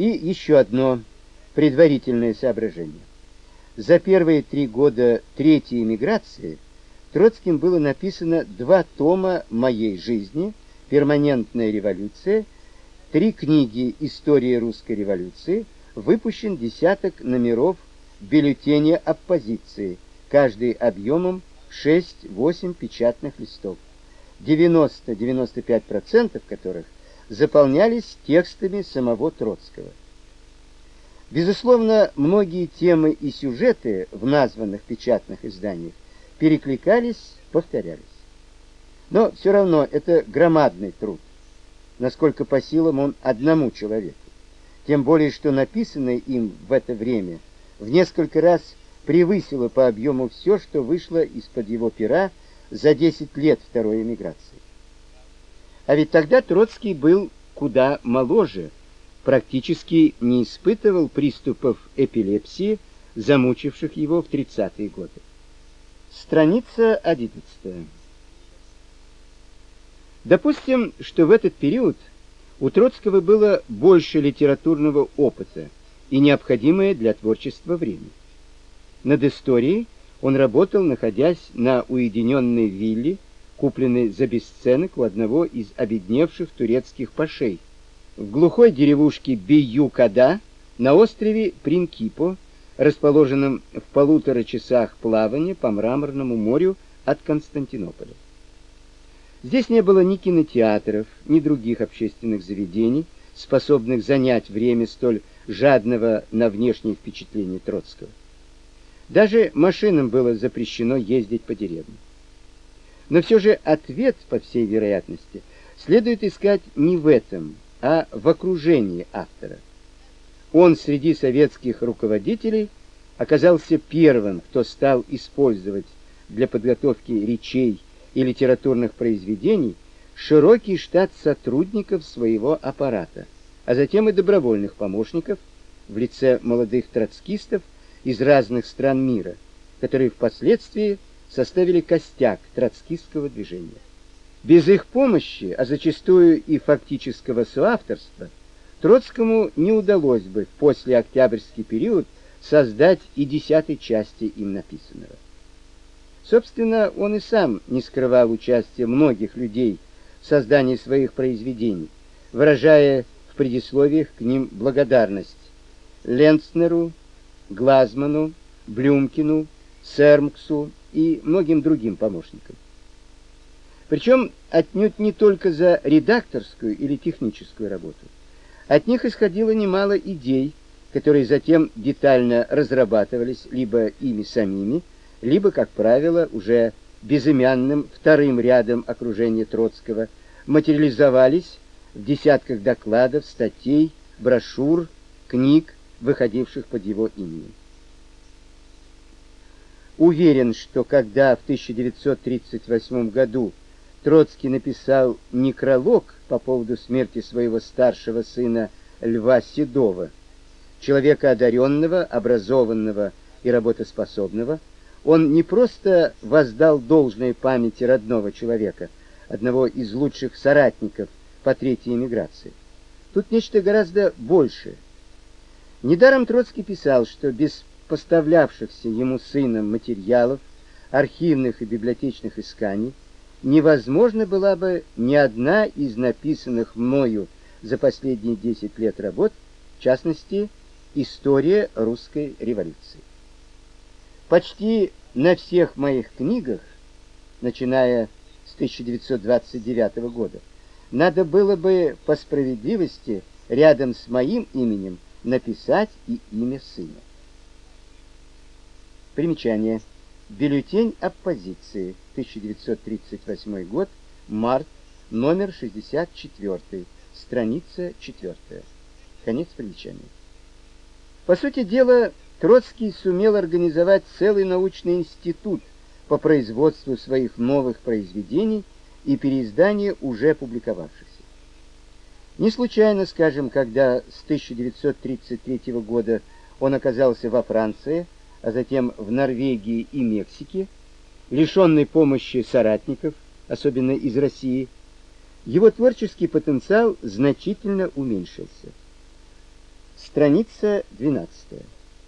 И еще одно предварительное соображение. За первые три года третьей эмиграции Троцким было написано два тома моей жизни, перманентная революция, три книги История русской революции, выпущен десяток номеров бюллетеня оппозиции, каждый объемом 6-8 печатных листов, 90-95% которых заполнялись текстами самого Троцкого. Безусловно, многие темы и сюжеты в названных печатных изданиях перекликались, повторялись. Но все равно это громадный труд, насколько по силам он одному человеку. Тем более, что написанное им в это время в несколько раз превысило по объему все, что вышло из-под его пера за 10 лет второй эмиграции. А ведь тогда Троцкий был куда моложе, практически не испытывал приступов эпилепсии, замучивших его в 30-е годы. Страница 11. Допустим, что в этот период у Троцкого было больше литературного опыта и необходимое для творчества время. Над историей он работал, находясь на уединенной вилле, купленной за бесценок у одного из обедневших турецких пашей, в глухой деревушке Бию-Када на острове Принкипо, расположенном в полутора часах плавания по мраморному морю от Константинополя. Здесь не было ни кинотеатров, ни других общественных заведений, способных занять время столь жадного на внешние впечатления Троцкого. Даже машинам было запрещено ездить по деревне. Но все же ответ, по всей вероятности, следует искать не в этом, а в окружении автора. Он среди советских руководителей оказался первым, кто стал использовать для подготовки речей и литературных произведений широкий штат сотрудников своего аппарата, а затем и добровольных помощников в лице молодых троцкистов из разных стран мира, которые впоследствии составили костяк троцкистского движения. Без их помощи, а зачастую и фактического соавторства, Троцкому не удалось бы в послеоктябрьский период создать и десятой части им написанного. Собственно, он и сам не скрывал участия многих людей в создании своих произведений, выражая в предисловиях к ним благодарность Ленцнеру, Глазману, Блюмкину, Сермксу и многим другим помощникам. Причем отнюдь не только за редакторскую или техническую работу. От них исходило немало идей, которые затем детально разрабатывались либо ими самими, либо, как правило, уже безымянным вторым рядом окружения Троцкого, материализовались в десятках докладов, статей, брошюр, книг, выходивших под его именем. Уверен, что когда в 1938 году Троцкий написал некролог по поводу смерти своего старшего сына Льва Седова, человека одаренного, образованного и работоспособного, он не просто воздал должное памяти родного человека, одного из лучших соратников по третьей эмиграции. Тут нечто гораздо большее. Недаром Троцкий писал, что без поставлявшихся ему сыном материалов, архивных и библиотечных исканий, невозможно была бы ни одна из написанных мною за последние 10 лет работ, в частности, История русской революции. Почти на всех моих книгах, начиная с 1929 года, надо было бы по справедливости рядом с моим именем написать и имя сына. Примечание. Бюллетень оппозиции, 1938 год, март, номер 64, страница 4. Конец примечания. По сути дела, Троцкий сумел организовать целый научный институт по производству своих новых произведений и переизданию уже публиковавшихся. Не случайно, скажем, когда с 1933 года он оказался во Франции, а затем в Норвегии и Мексике, лишенный помощи соратников, особенно из России, его творческий потенциал значительно уменьшился. Страница 12.